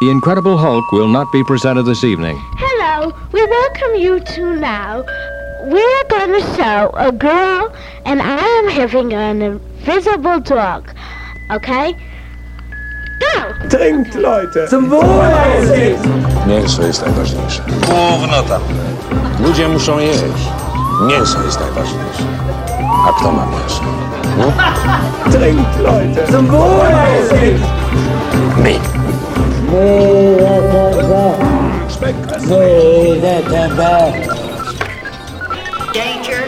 The Incredible Hulk will not be presented this evening. Hello, we welcome you to now. We're going to show a girl and I am having an invisible dog. Okay? Go! Trinkt, Leute! Zum Wohle! Mięso jest najważniejsze. Gówno tam. Ludzie muszą jeść. Mięso jest najważniejsze. A kto ma mięso? Trinkt, Leute! Zum Wohle! My. Danger,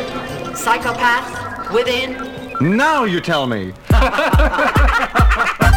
psychopath, within. Now you tell me.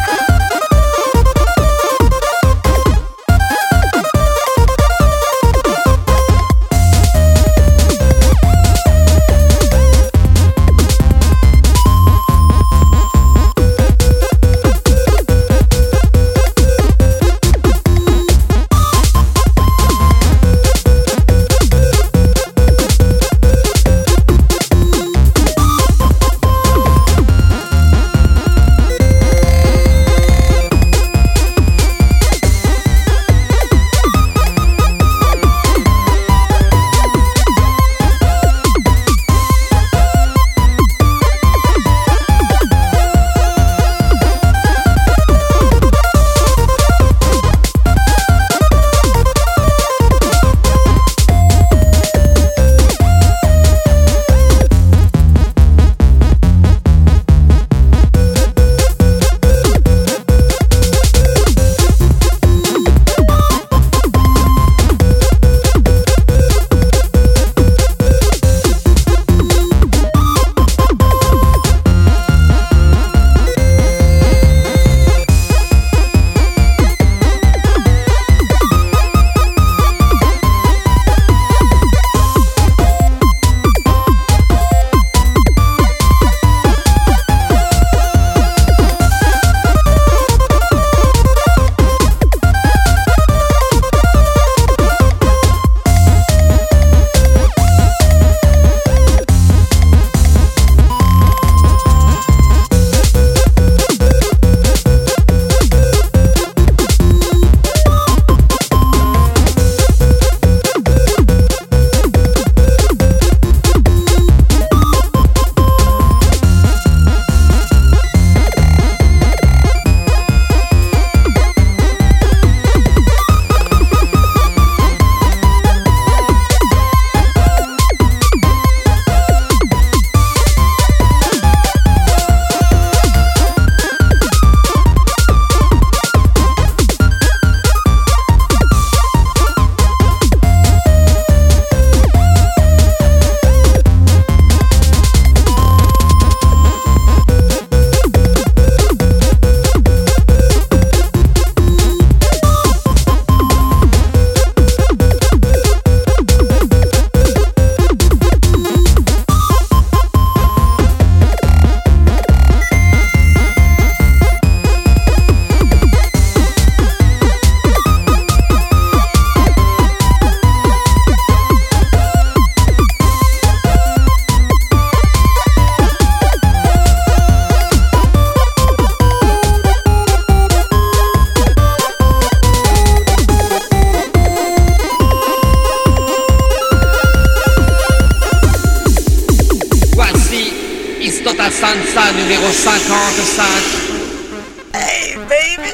Numéro 55. Hey, baby!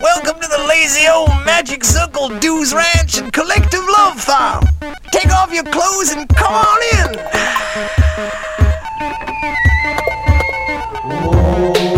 Welcome to the lazy old magic circle dues ranch and collective love farm. Take off your clothes and come on in.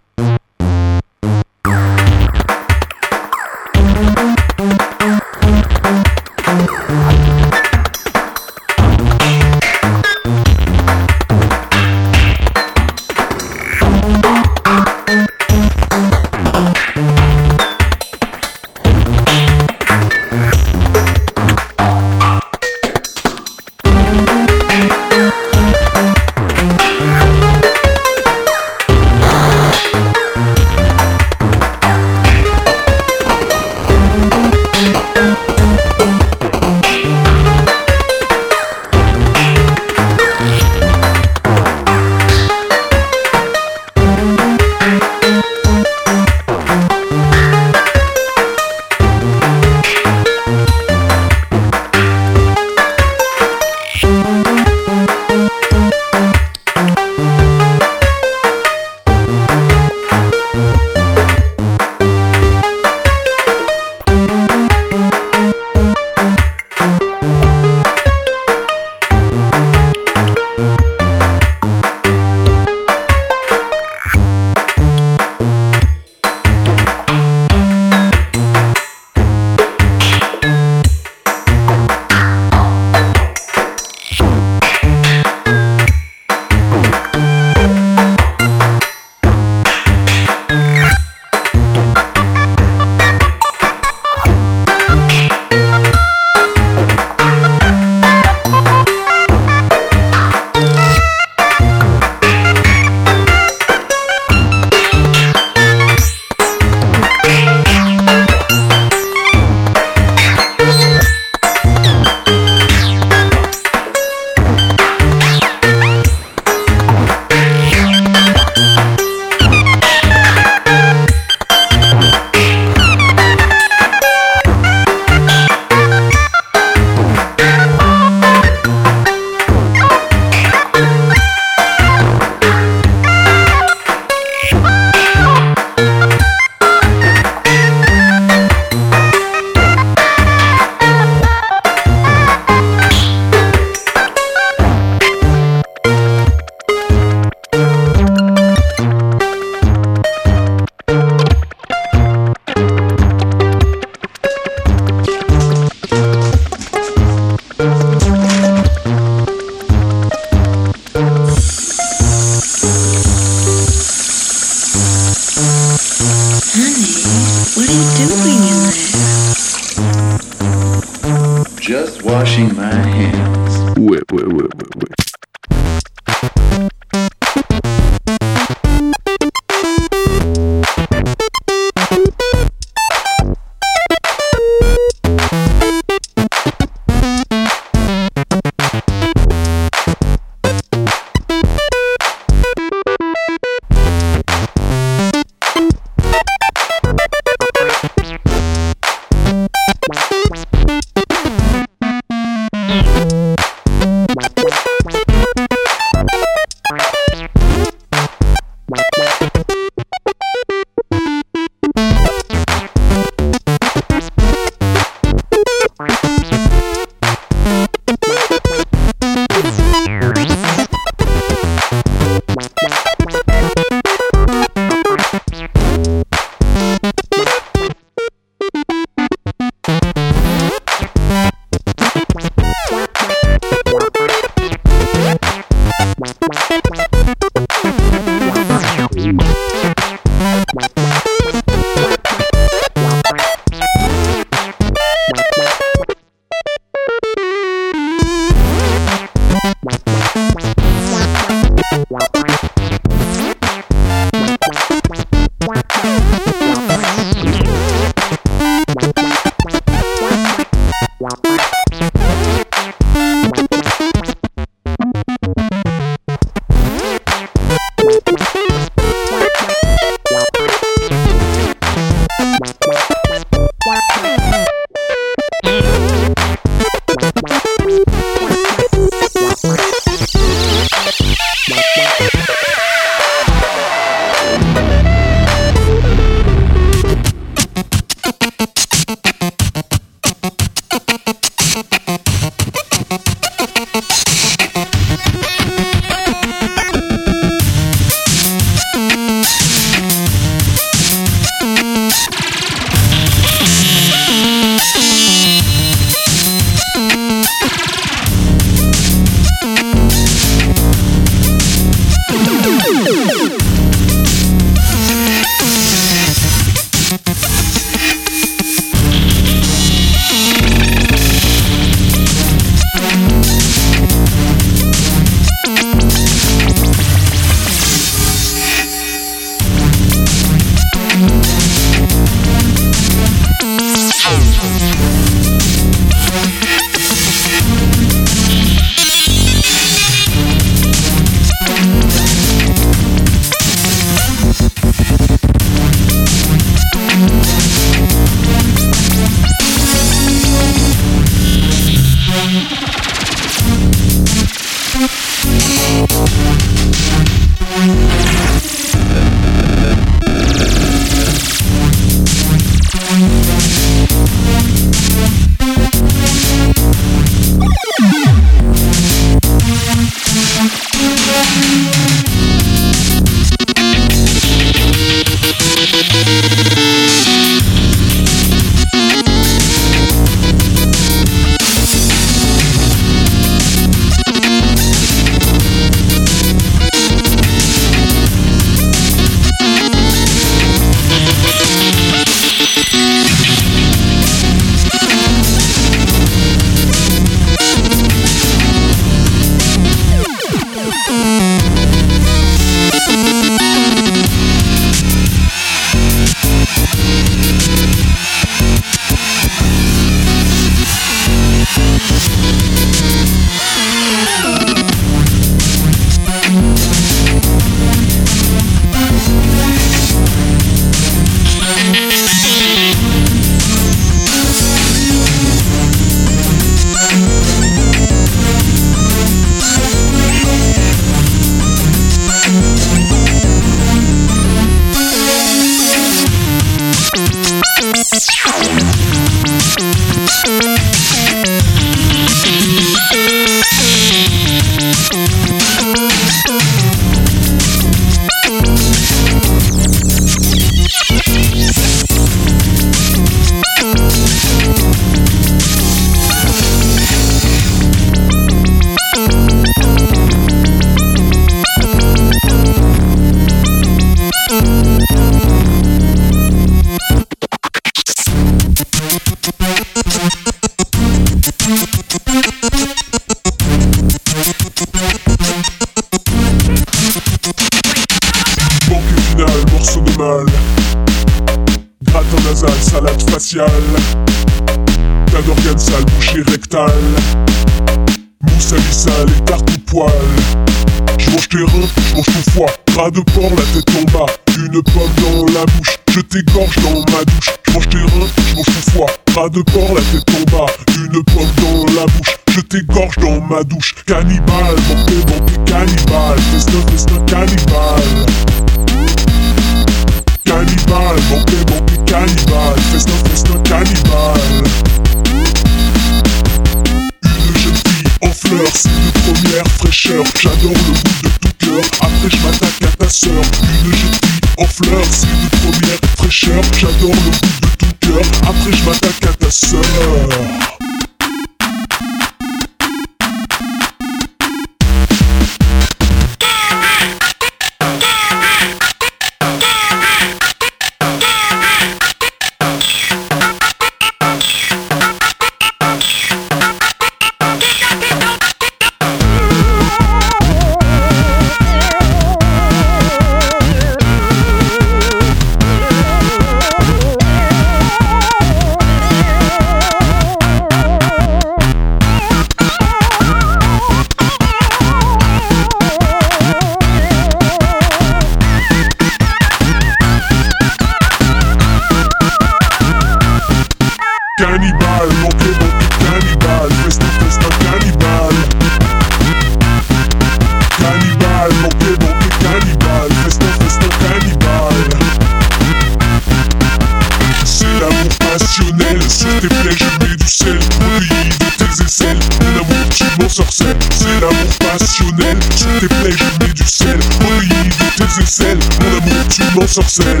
mon sorcelle. C'est l'amour passionnel. Sur tes plaies je mets du sel. Au pays de tes aisselles. Mon amour tu m'en sorcelles.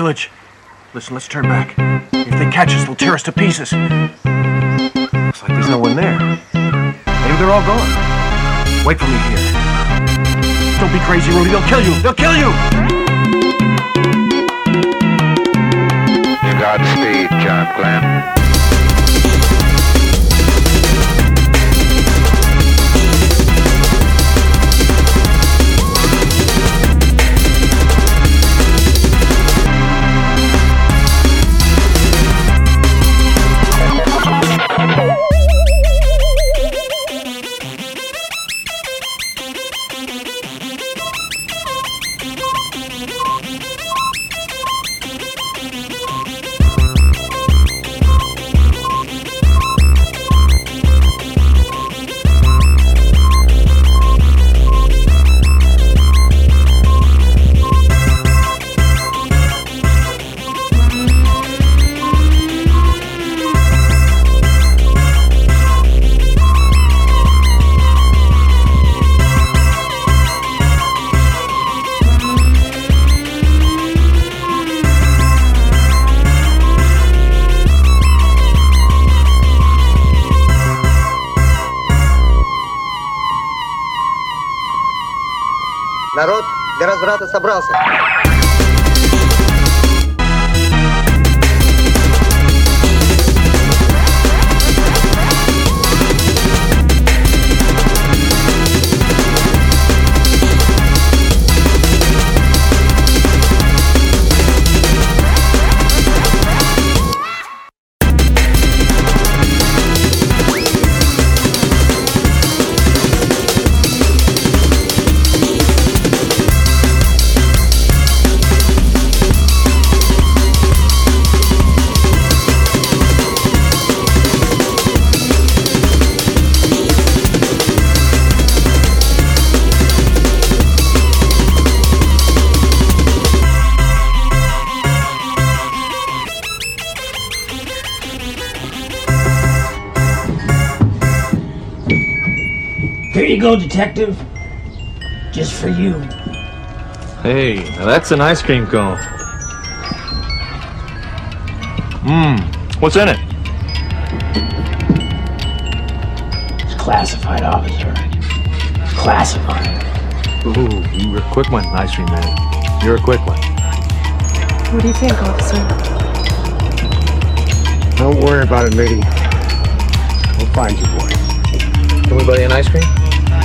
village. Listen, let's turn back. If they catch us, they'll tear us to pieces. Looks like there's no one there. Maybe they're all gone. Wait for me here. Don't be crazy, Rudy. They'll kill you. They'll kill you! Godspeed, John Glenn. Detective. Just for you. Hey, now that's an ice cream cone. Mmm, what's in it? It's classified, officer. It's classified. Ooh, you were a quick one, ice cream man. You're a quick one. What do you think, officer? Don't worry about it, lady. We'll find you, boy. Can we buy you an ice cream?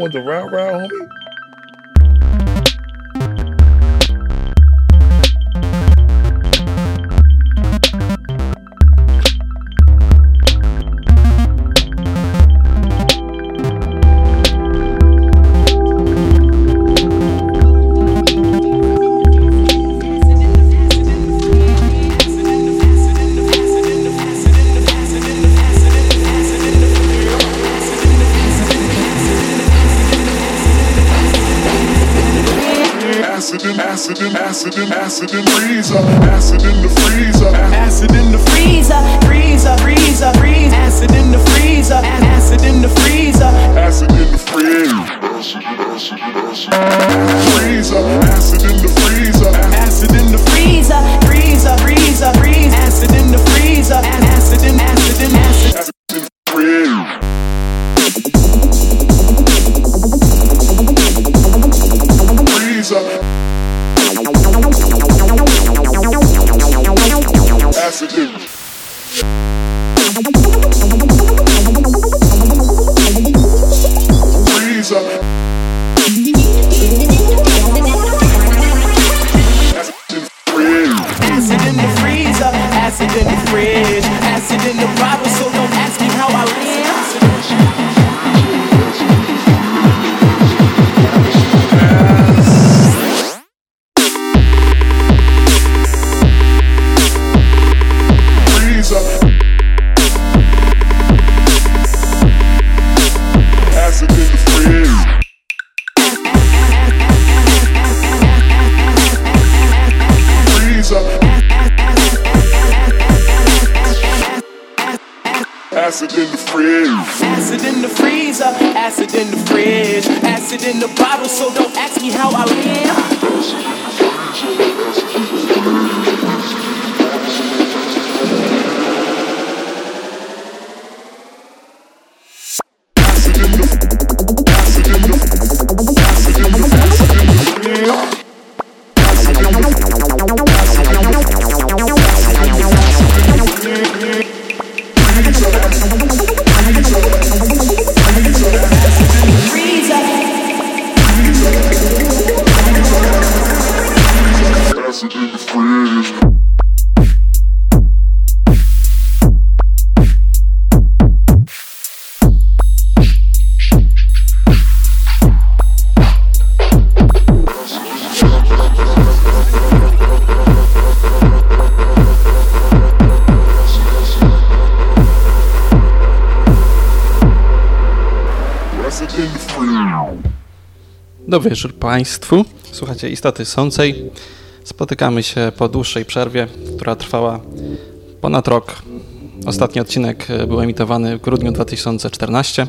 want the route route, homie? Państwu. Słuchacie Istoty Sącej. Spotykamy się po dłuższej przerwie, która trwała ponad rok. Ostatni odcinek był emitowany w grudniu 2014,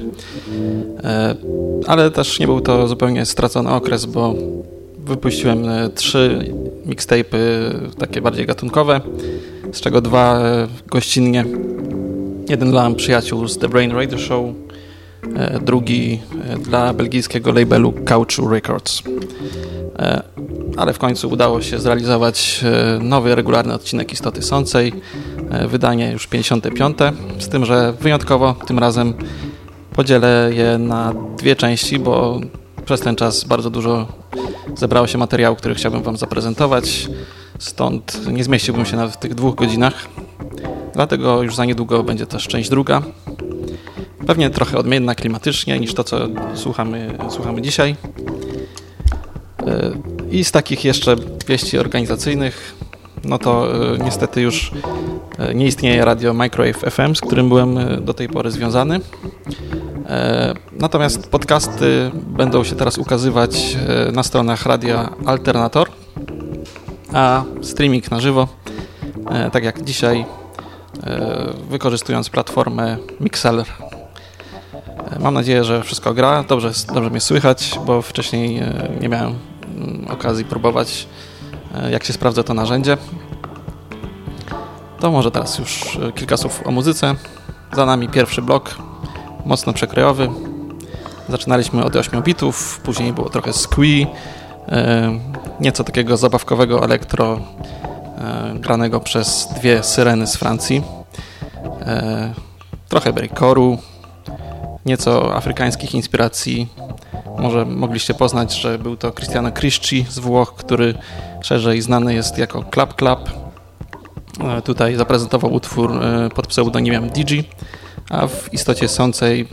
E, ale też nie był to zupełnie stracony okres, bo wypuściłem e, trzy mixtape'y takie bardziej gatunkowe, z czego dwa e, gościnnie. Jeden dla przyjaciół z The Brain Radio Show, e, drugi e, dla belgijskiego labelu Couchu Records. E, Ale w końcu udało się zrealizować e, nowy, regularny odcinek Istoty Sącej, e, wydanie już 55, z tym, że wyjątkowo tym razem podzielę je na dwie części, bo przez ten czas bardzo dużo zebrało się materiału, który chciałbym Wam zaprezentować, stąd nie zmieściłbym się nawet w tych dwóch godzinach. Dlatego już za niedługo będzie też część druga. Pewnie trochę odmienna klimatycznie niż to, co słuchamy, słuchamy dzisiaj. E, I z takich jeszcze wieści organizacyjnych, no to e, niestety już e, nie istnieje radio Microwave FM, z którym byłem do tej pory związany. Natomiast podcasty będą się teraz ukazywać na stronach radia Alternator, a streaming na żywo, tak jak dzisiaj, wykorzystując platformę Mixeller. Mam nadzieję, że wszystko gra, dobrze, dobrze mnie słychać, bo wcześniej nie miałem okazji próbować, e, jak się sprawdza to narzędzie. To może teraz już e, kilka słów o muzyce. Za nami pierwszy blok, mocno przekrojowy. Zaczynaliśmy od 8 bitów, później było trochę squee, e, nieco takiego zabawkowego elektro granego przez dwie syreny z Francji. Trochę breakcore'u, nieco afrykańskich inspiracji. Może mogliście poznać, że był to Cristiano Crisci z Włoch, który szerzej znany jest jako Clap Clap. E, Tutaj zaprezentował utwór e, pod pseudonimem Digi, a w istocie sącej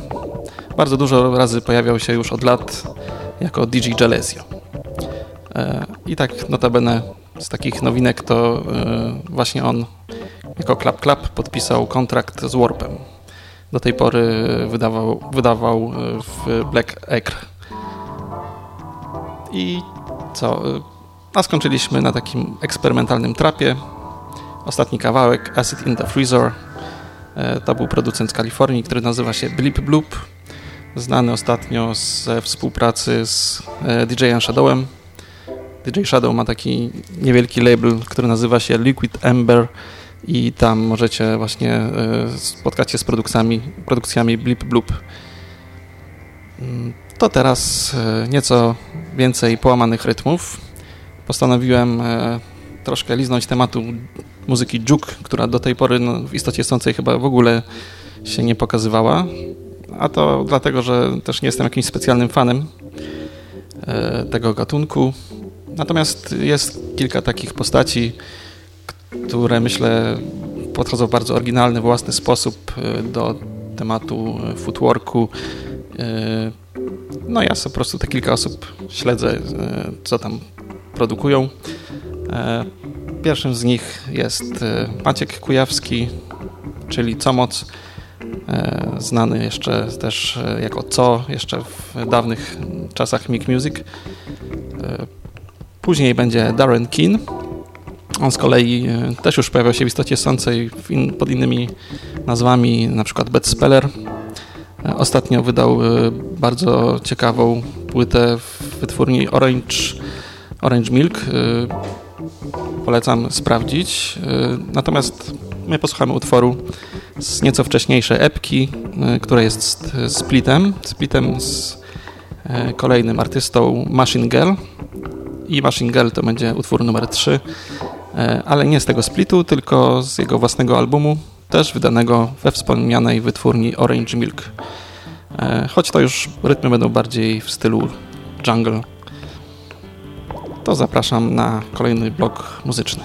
bardzo dużo razy pojawiał się już od lat jako Digi Jalesio. E, I tak notabene z takich nowinek to właśnie on jako Clap Clap podpisał kontrakt z Warpem. Do tej pory wydawał, wydawał e, w Black Acre. I co? e, A skończyliśmy na takim eksperymentalnym trapie. Ostatni kawałek, Acid in the Freezer. E, to był producent z Kalifornii, który nazywa się Blip Bloop. Znany ostatnio ze współpracy z DJ-em Shadowem. DJ Shadow ma taki niewielki label, który nazywa się Liquid Ember i tam możecie właśnie e, spotkać się z produkcjami, produkcjami Blip Bloop. Mm, to teraz nieco więcej połamanych rytmów. Postanowiłem troszkę liznąć tematu muzyki juke, która do tej pory no, w istocie sącej chyba w ogóle się nie pokazywała. A to dlatego, że też nie jestem jakimś specjalnym fanem e, tego gatunku. Natomiast jest kilka takich postaci, które myślę podchodzą w bardzo oryginalny, własny sposób e, do tematu footworku. E, no ja po prostu te kilka osób śledzę, co tam produkują. Pierwszym z nich jest e, Maciek Kujawski, czyli Comoc, e, znany jeszcze też e, jako Co, jeszcze w dawnych czasach Mick Music. Później będzie Darren Keen. On z kolei też już pojawiał się w istocie sącej in, pod innymi nazwami, na przykład Bad Speller. Ostatnio wydał bardzo ciekawą płytę w wytwórni Orange, Orange Milk polecam sprawdzić. Natomiast my posłuchamy utworu z nieco wcześniejszej epki, która jest splitem, splitem z kolejnym artystą Machine Girl i Machine Girl to będzie utwór numer 3, ale nie z tego splitu, tylko z jego własnego albumu, też wydanego we wspomnianej wytwórni Orange Milk. Choć to już rytmy będą bardziej w stylu jungle to zapraszam na kolejny blok muzyczny.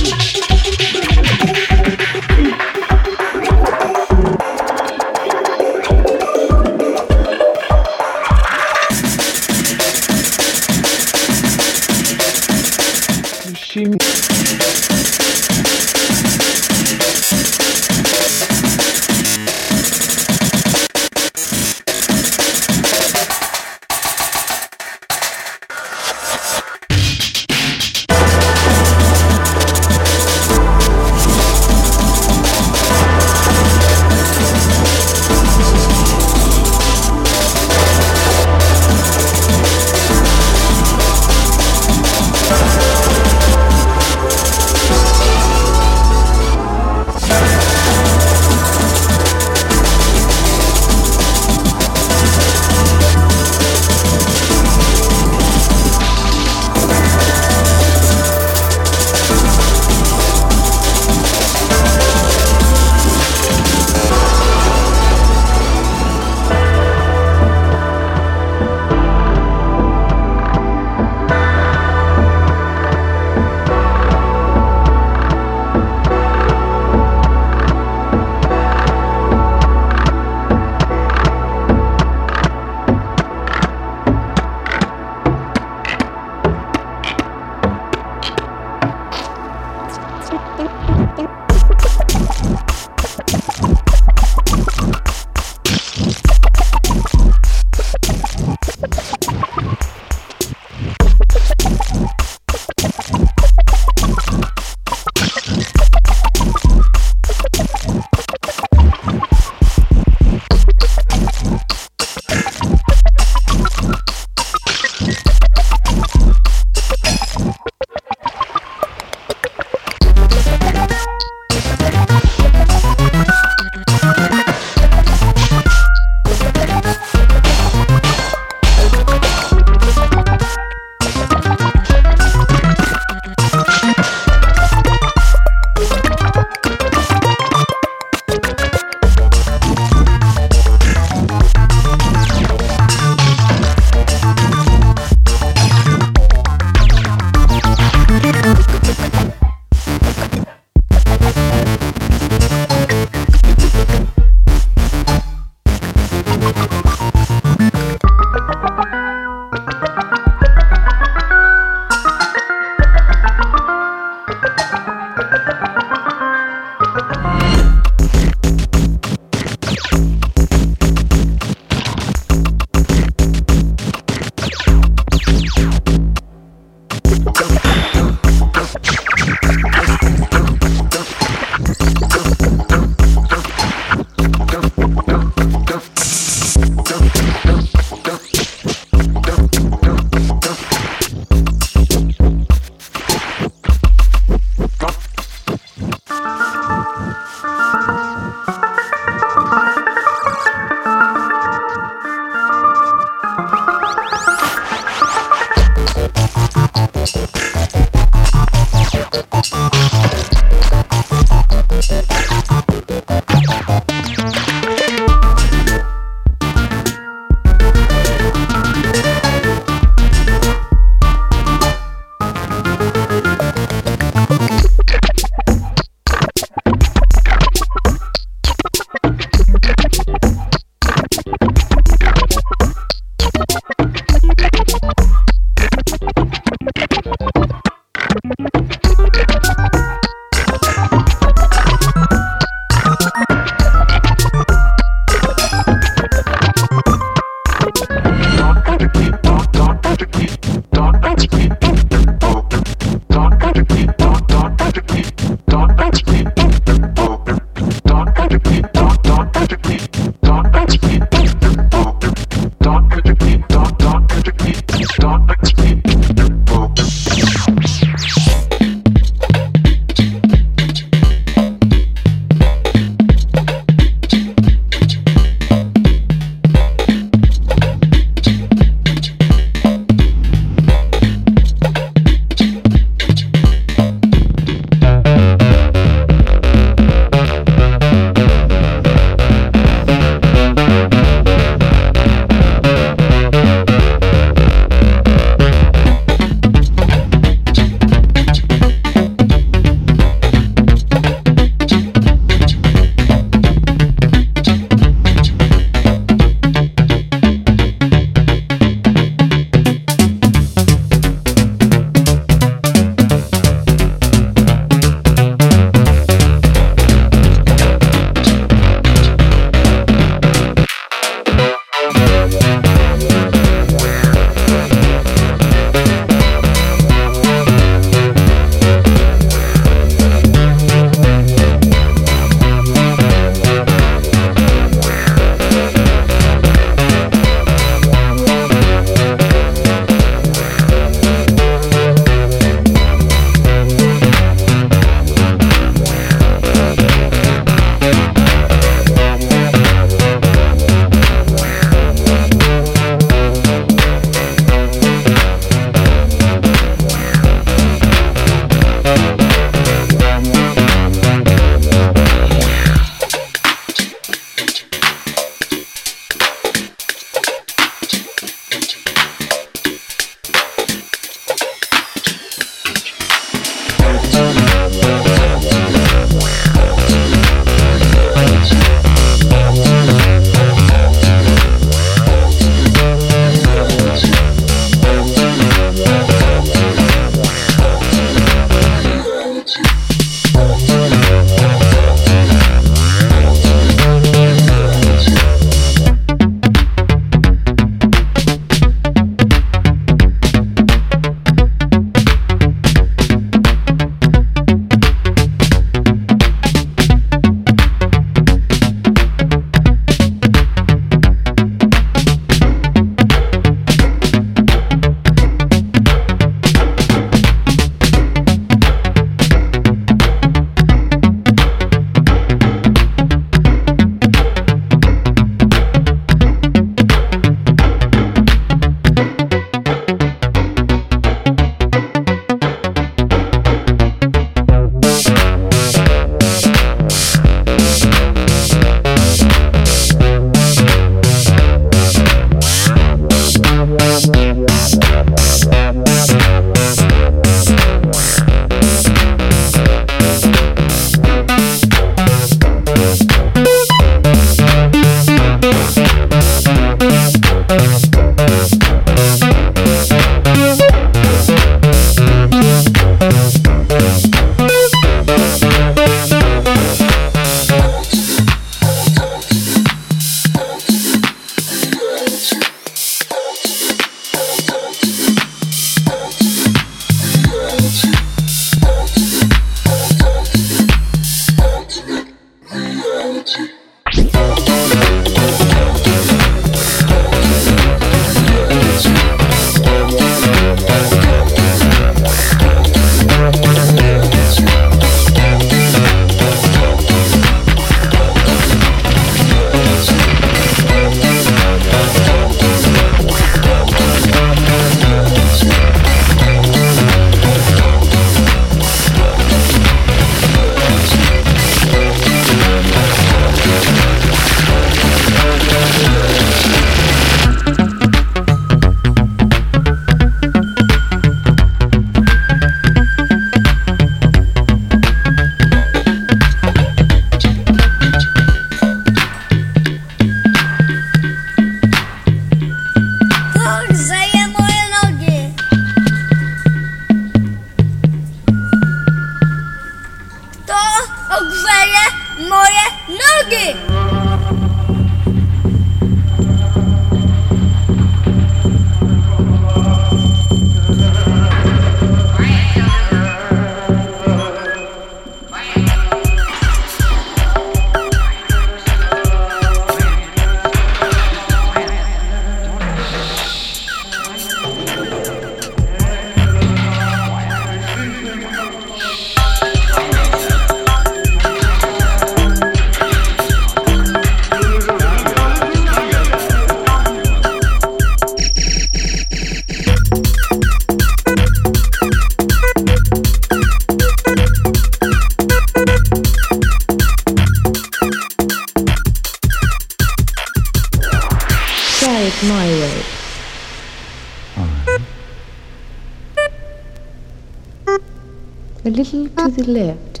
To the left.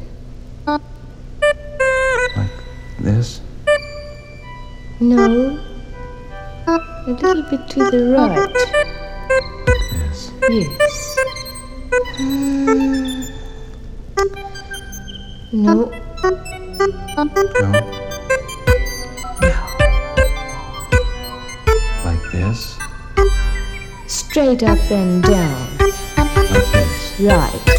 Like this? No. A little bit to the right. Yes. Yes. Hmm. No. No. Like this? Straight up and down. Like this? Right.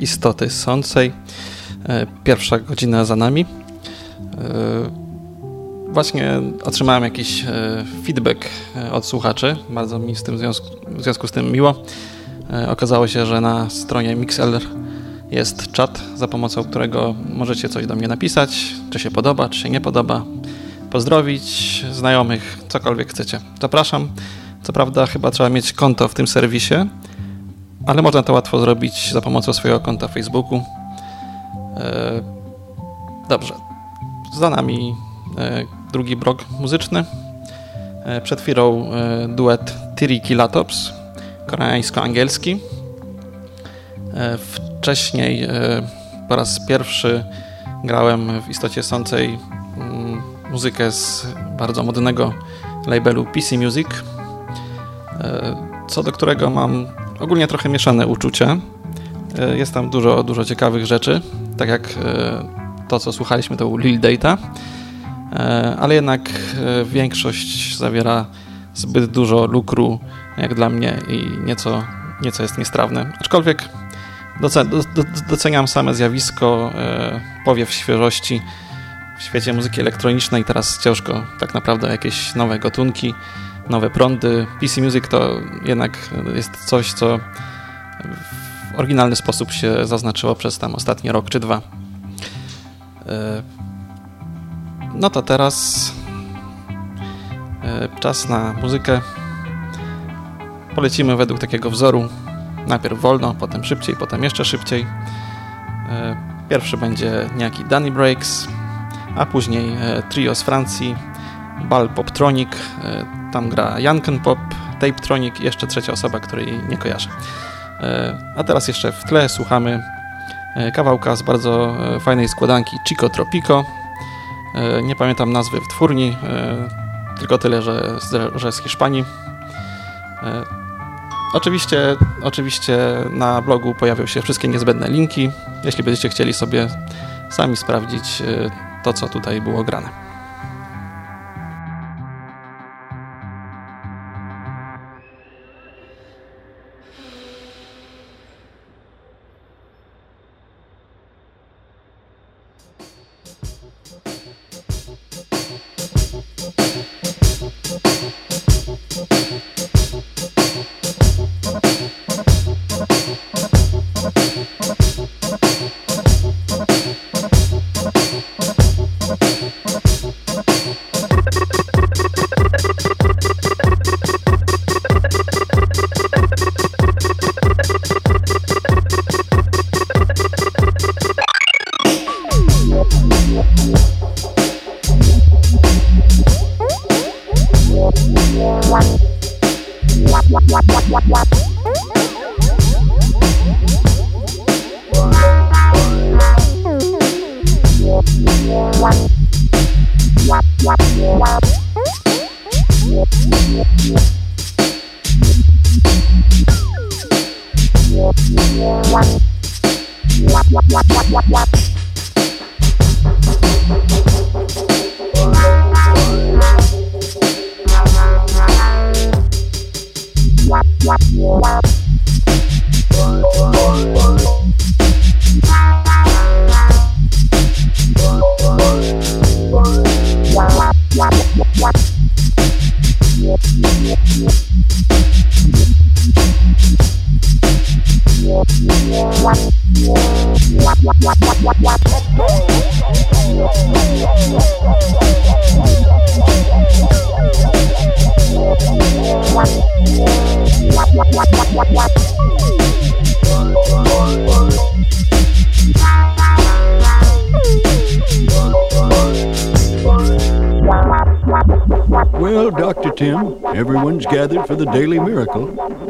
Istoty Sącej. E, pierwsza godzina za nami. E, właśnie otrzymałem jakiś e, feedback od słuchaczy. Bardzo mi z tym związku, w związku z tym miło. Okazało się, że na stronie Mixler jest czat, za pomocą którego możecie coś do mnie napisać, czy się podoba, czy się nie podoba, pozdrowić znajomych, cokolwiek chcecie. Zapraszam. Co prawda chyba trzeba mieć konto w tym serwisie, ale można to łatwo zrobić za pomocą swojego konta Facebooku. E, dobrze. Za nami e, drugi blok muzyczny. E, przed chwilą duet Tiriki Latops, koreańsko-angielski. Wcześniej po raz pierwszy grałem w istocie sącej mm, muzykę z bardzo modnego labelu PC Music, co do którego mam ogólnie trochę mieszane uczucia. E, jest tam dużo, dużo ciekawych rzeczy, tak jak e, to, co słuchaliśmy, to Lil Data, e, ale jednak większość zawiera zbyt dużo lukru, jak dla mnie, i nieco, nieco jest niestrawne. Aczkolwiek doceniam same zjawisko, powiew świeżości w świecie muzyki elektronicznej. Teraz ciężko tak naprawdę jakieś nowe gatunki nowe prądy. PC Music to jednak jest coś, co w oryginalny sposób się zaznaczyło przez tam ostatni rok czy dwa. E, no to teraz e, czas na muzykę. Polecimy według takiego wzoru. Najpierw wolno, potem szybciej, potem jeszcze szybciej. E, pierwszy będzie niejaki Danny Breaks, a później trio z Francji, Bal Poptronic, tam gra Janken Pop, Tapetronic i jeszcze trzecia osoba, której nie kojarzę. E, a teraz jeszcze w tle słuchamy e, kawałka z bardzo e, fajnej składanki Chico Tropico. Nie pamiętam nazwy w twórni, tylko tyle, że, że z Hiszpanii. Oczywiście, oczywiście na blogu pojawią się wszystkie niezbędne linki, jeśli będziecie chcieli sobie sami sprawdzić to, co tutaj było grane.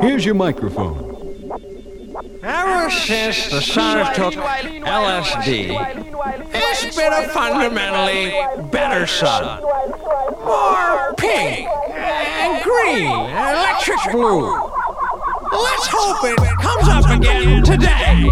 Here's your microphone. Ever since the Sons took LSD, it's been a fundamentally better sun. More pink and green and electric blue. Let's hope it comes up again today.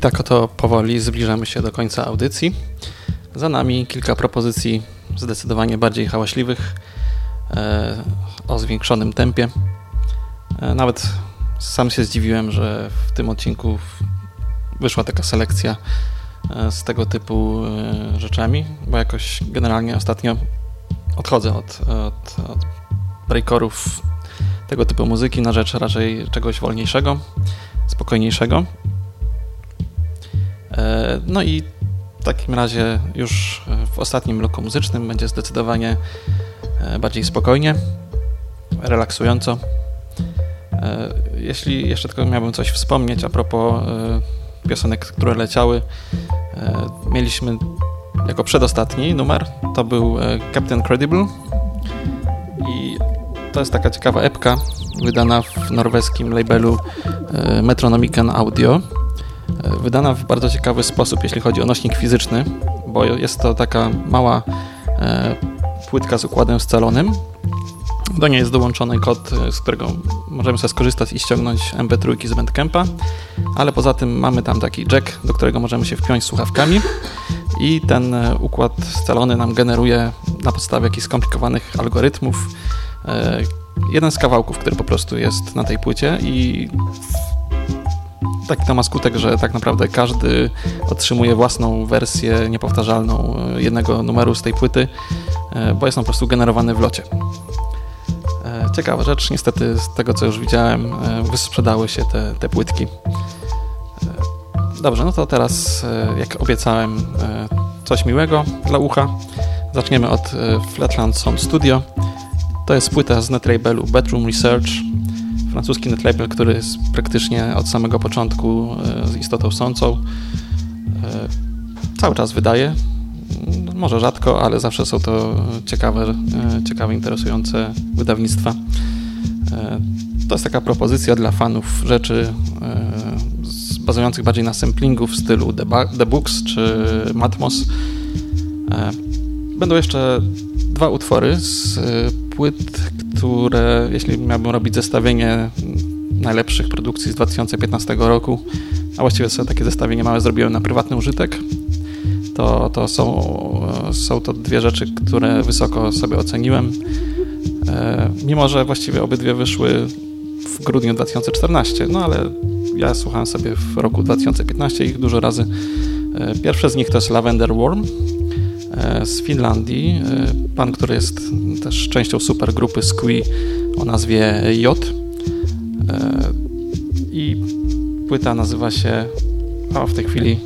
I tak oto powoli zbliżamy się do końca audycji. Za nami kilka propozycji zdecydowanie bardziej hałaśliwych, e, o zwiększonym tempie. E, nawet sam się zdziwiłem, że w tym odcinku wyszła taka selekcja e, z tego typu rzeczami, bo jakoś generalnie ostatnio odchodzę od, od, od breakorów tego typu muzyki na rzecz raczej czegoś wolniejszego, spokojniejszego. No i w takim razie już w ostatnim bloku muzycznym będzie zdecydowanie e, bardziej spokojnie, relaksująco. E, jeśli jeszcze tylko miałbym coś wspomnieć a propos e, piosenek, które leciały, mieliśmy jako przedostatni numer, to był Captain Credible i to jest taka ciekawa epka wydana w norweskim labelu Metronomican Audio wydana w bardzo ciekawy sposób, jeśli chodzi o nośnik fizyczny, bo jest to taka mała e, płytka z układem scalonym. Do niej jest dołączony kod, e, z którego możemy sobie skorzystać i ściągnąć MP3 z Bandcampa, ale poza tym mamy tam taki jack, do którego możemy się wpiąć słuchawkami i ten e, układ scalony nam generuje na podstawie jakichś skomplikowanych algorytmów jeden z kawałków, który po prostu jest na tej płycie i taki to ma skutek, że tak naprawdę każdy otrzymuje własną wersję niepowtarzalną e, jednego numeru z tej płyty, e, bo jest on po prostu generowany w locie. E, ciekawa rzecz, niestety z tego co już widziałem, wysprzedały się te, te płytki. Dobrze, no to teraz, jak obiecałem, coś miłego dla ucha. Zaczniemy od Flatland Sound Studio. To jest płyta z netlabelu Bedroom Research francuski netlabel, który jest praktycznie od samego początku e, z istotą sącą. E, cały czas wydaje. Może rzadko, ale zawsze są to ciekawe, e, ciekawe interesujące wydawnictwa. To jest taka propozycja dla fanów rzeczy bazujących bardziej na samplingu w stylu The Books czy Matmos. Będą jeszcze dwa utwory z płyt, które, jeśli miałbym robić zestawienie najlepszych produkcji z 2015 roku, a właściwie sobie takie zestawienie małe zrobiłem na prywatny użytek, to, to są, są to dwie rzeczy, które wysoko sobie oceniłem. E, mimo, że właściwie obydwie wyszły w grudniu 2014, no ale ja słuchałem sobie w roku 2015 ich dużo razy. Pierwsze z nich to jest Lavender Worm, z Finlandii. E, pan, który jest też częścią supergrupy Squee o nazwie J. E, I płyta nazywa się. O, w tej chwili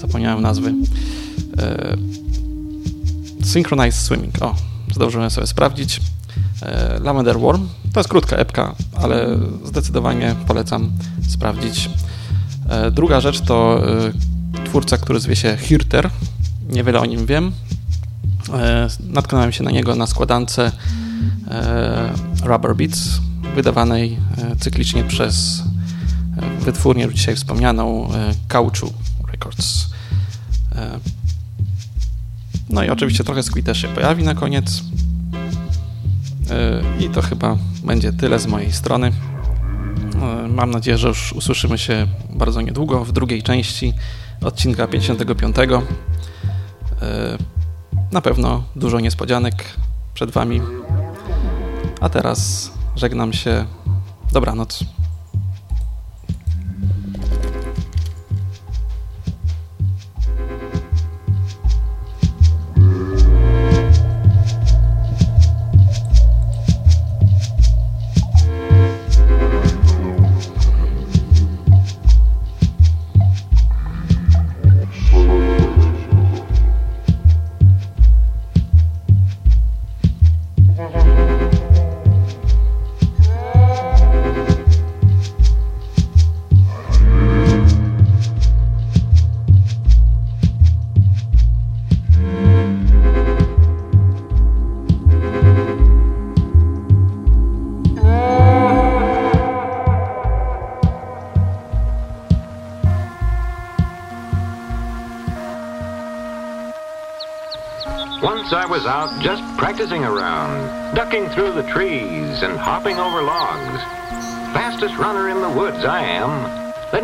zapomniałem nazwy. Synchronized Swimming. O, zdążyłem sobie sprawdzić. Lavender Worm. To jest krótka epka, ale zdecydowanie polecam sprawdzić. Druga rzecz to twórca, który zwie się Hirter niewiele o nim wiem. E, natknąłem się na niego na składance e, Rubber Beats, wydawanej e, cyklicznie przez wytwórnię już dzisiaj wspomnianą Kauchu Records. No i oczywiście trochę Squid też się pojawi na koniec. I to chyba będzie tyle z mojej strony. Mam nadzieję, że już usłyszymy się bardzo niedługo w drugiej części odcinka 55. E, na pewno dużo niespodzianek przed Wami. A teraz żegnam się. Dobranoc.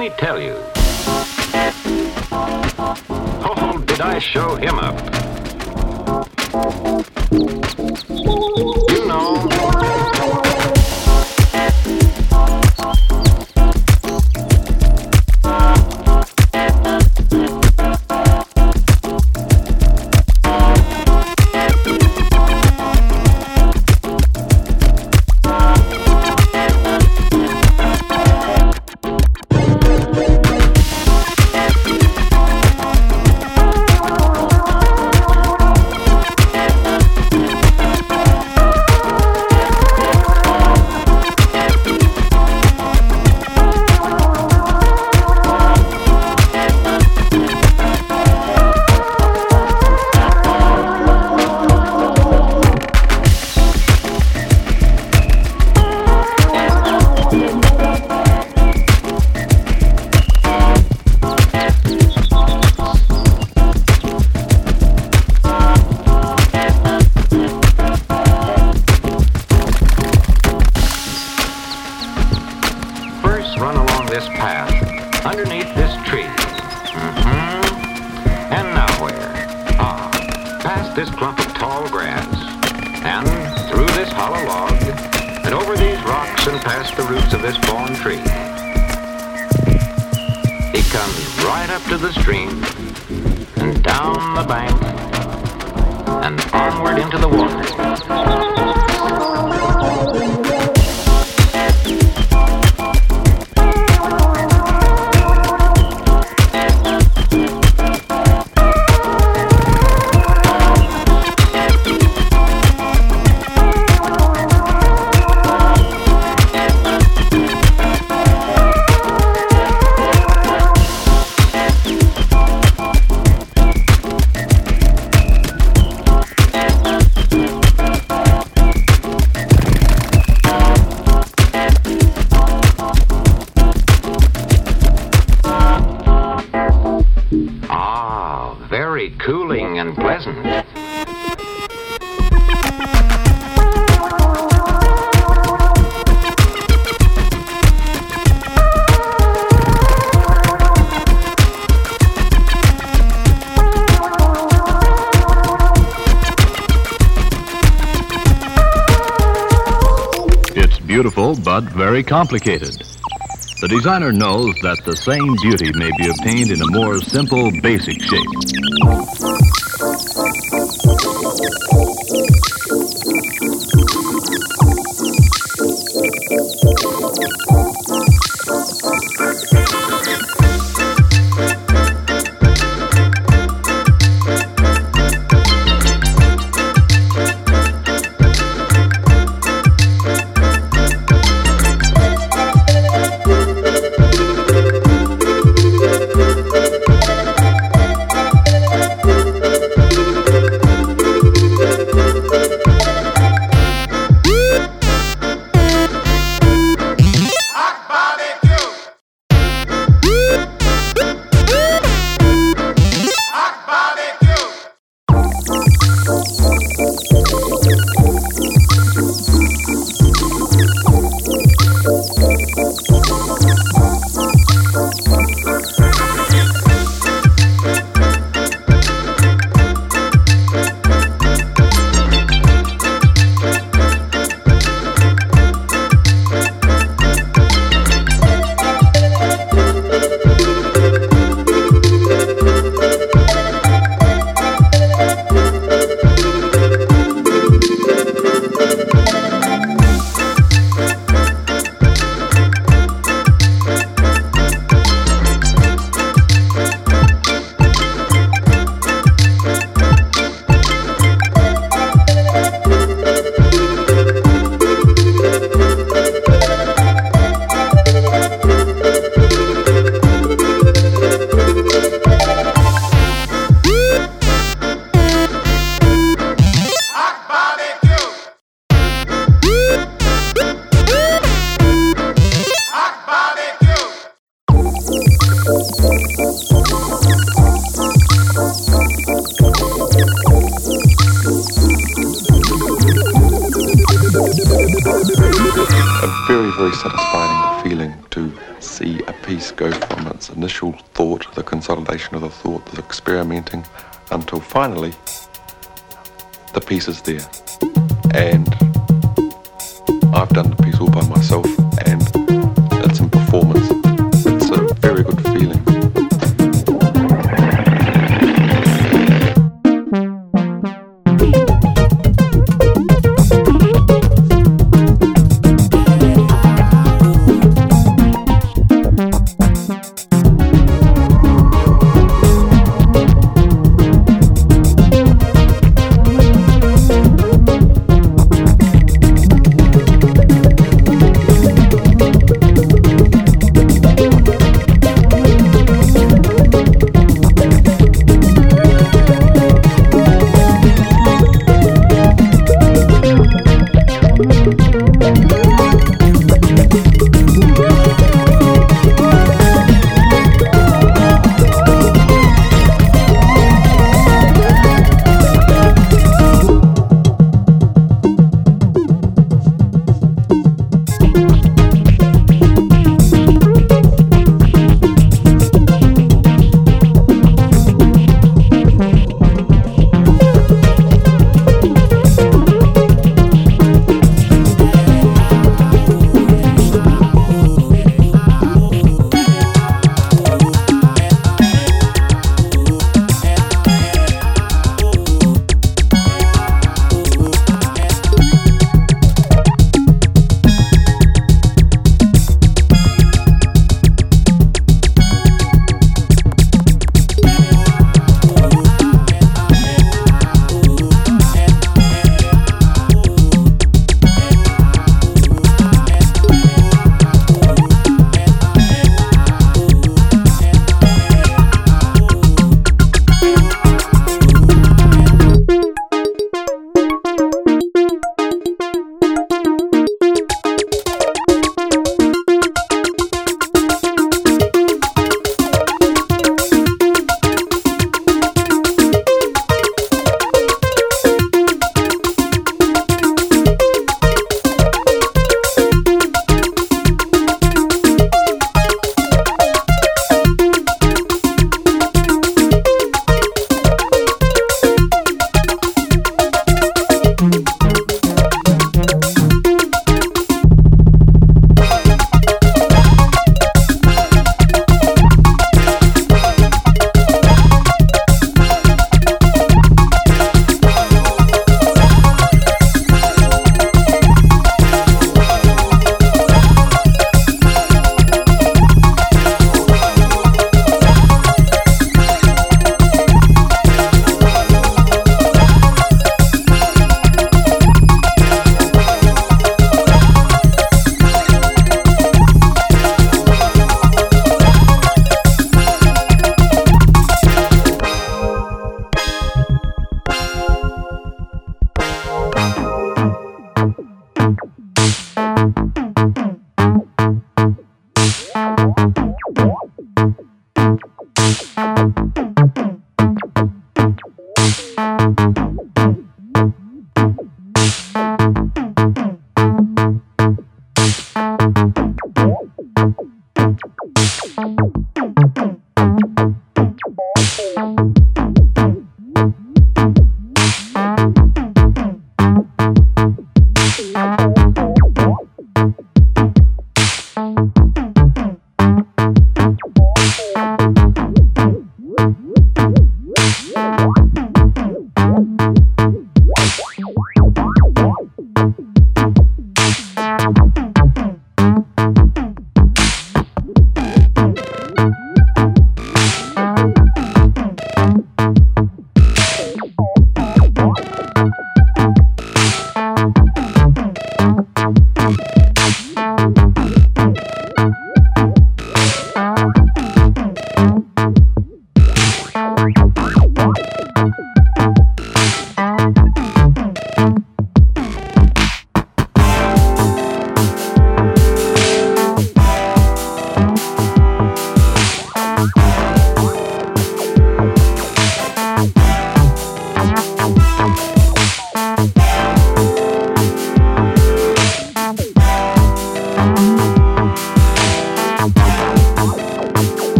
me tell you. Oh, did I show him? very complicated. The designer knows that the same beauty may be obtained in a more simple, basic shape.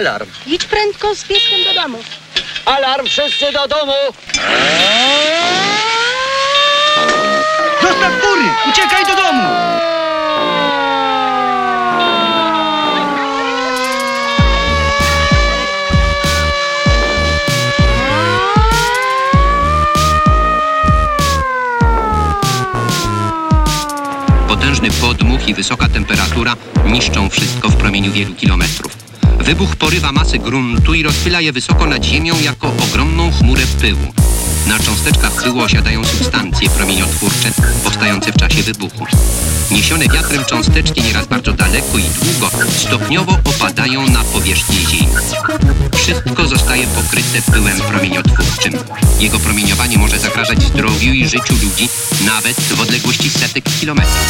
Alarm. Idź prędko z pieskiem do domu. Alarm, wszyscy do domu! Zostaw kury! Uciekaj do domu! Potężny podmuch i wysoka temperatura niszczą wszystko w promieniu wielu kilometrów. Wybuch porywa masy gruntu i rozpyla je wysoko nad ziemią jako ogromną chmurę pyłu. Na cząsteczkach pyłu osiadają substancje promieniotwórcze powstające w czasie wybuchu. Niesione wiatrem cząsteczki nieraz bardzo daleko i długo stopniowo opadają na powierzchnię Ziemi. Wszystko zostaje pokryte pyłem promieniotwórczym. Jego promieniowanie może zagrażać zdrowiu i życiu ludzi nawet w odległości setek kilometrów.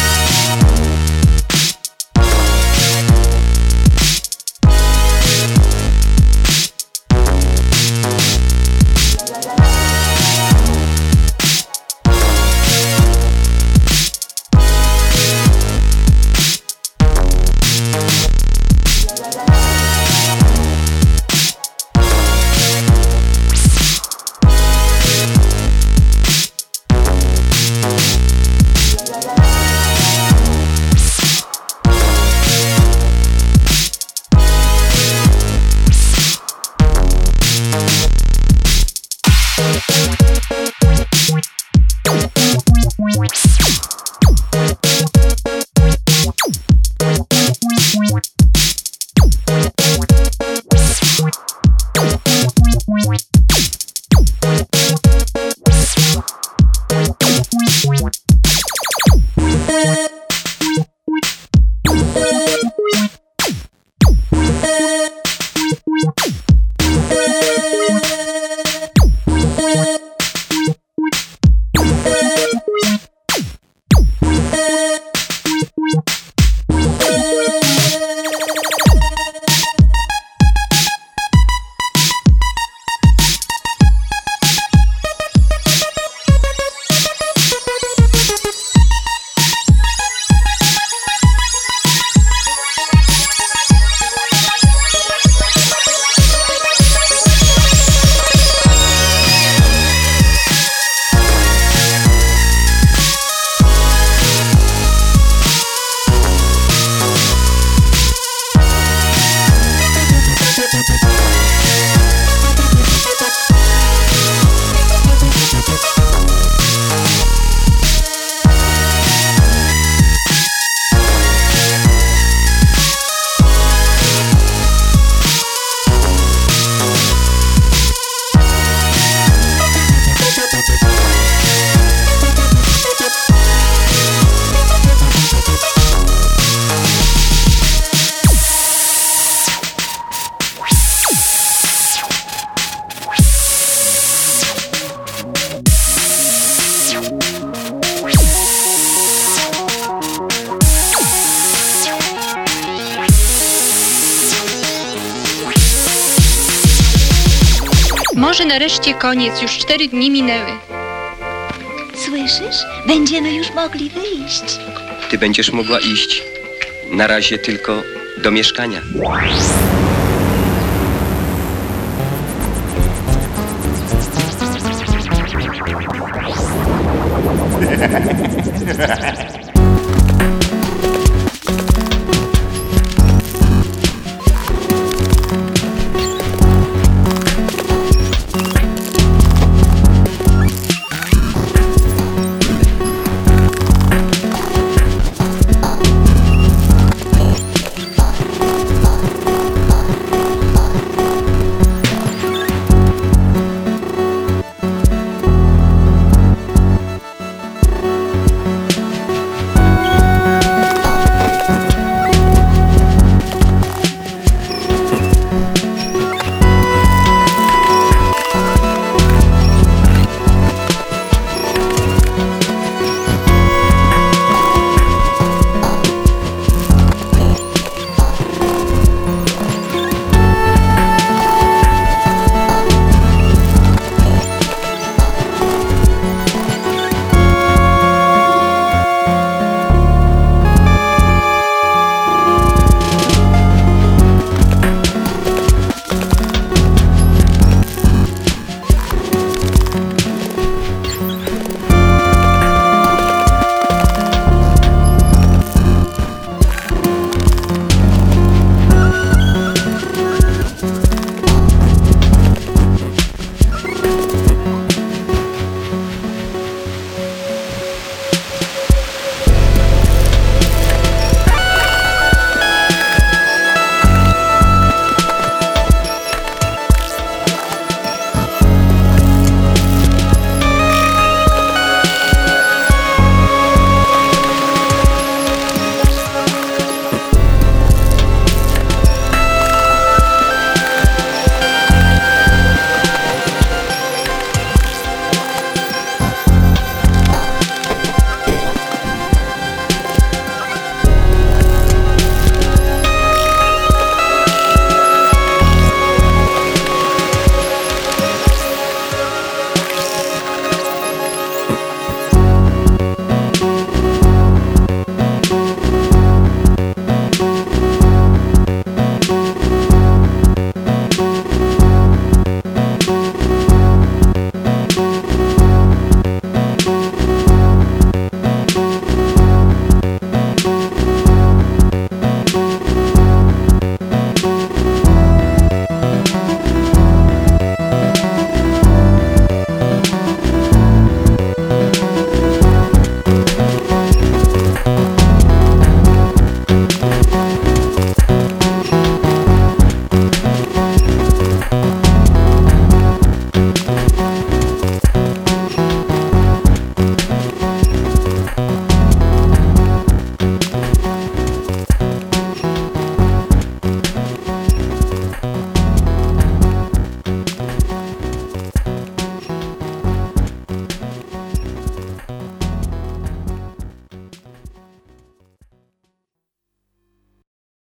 Może nareszcie koniec, już cztery dni minęły. Słyszysz? Będziemy już mogli wyjść. Ty będziesz mogła iść. Na razie tylko do mieszkania.